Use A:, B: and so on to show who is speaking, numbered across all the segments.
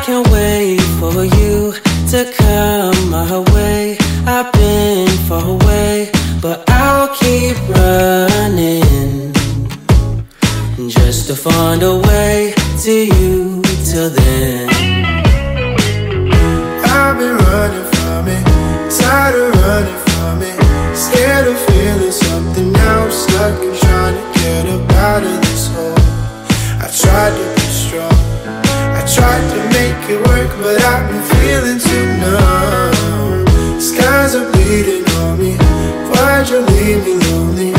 A: I can't wait for you to come my way. I've been far away, but I'll keep running just to find a way to you till then.
B: I've been running from it, tired of running from it, scared of feeling something now. I'm stuck and trying to get up out of this hole. I tried to be strong, I tried but I've feeling too numb. Skies are bleeding on me, why'd you leave me lonely?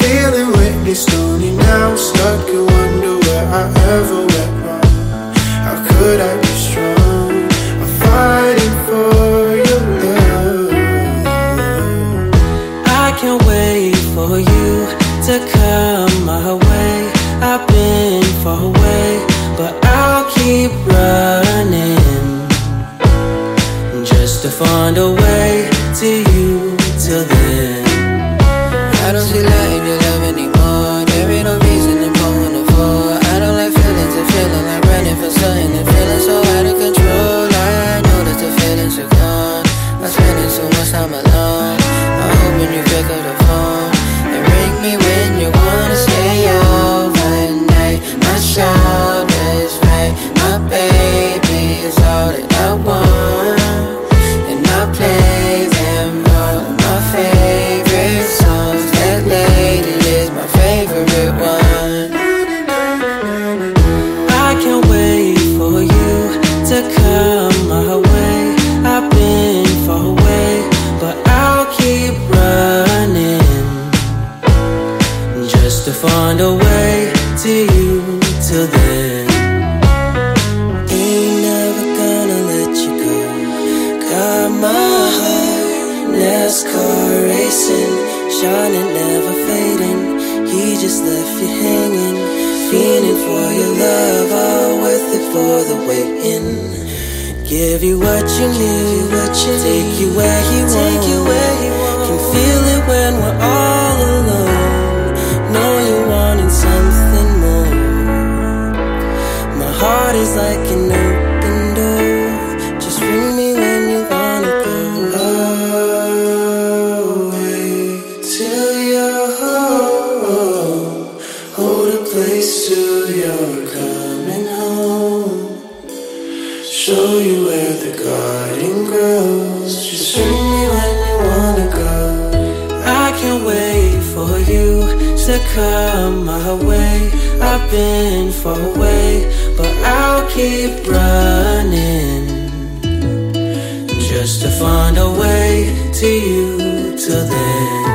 B: Feeling stony, now stuck and wonder where I ever went wrong. How could I be strong? I'm fighting for your love.
A: I can't wait for you to come my way. I've been far away, but I'll keep running find a way to you till then.
C: I don't see light in your love anymore. There ain't no reason to pull on the floor. I don't like feelings and feeling like running from something and feeling so out of control. I know that the feelings are gone. I'm spending so much time alone.
A: To find a way to you till then. Ain't never gonna let you go. Got my heart, NASCAR racing, shining, never fading. He just left you hanging, feeling for your love, all worth it for the waiting. Give you what you need, what is like an open door. Just ring me when you wanna go.
B: Away till you're home. Hold a place till you're coming home. Show you where the garden grows. Just ring me when you wanna go.
A: I can't wait for you to come my way. I've been far away, find a way to you till then.